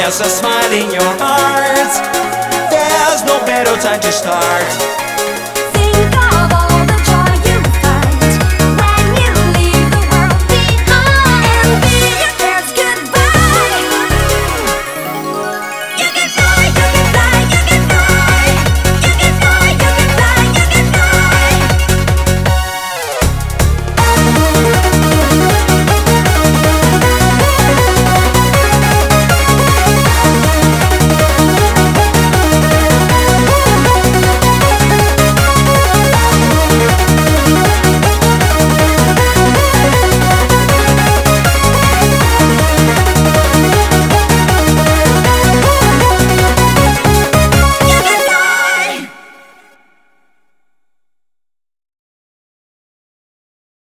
there's a smile in your heart. There's no better time to start.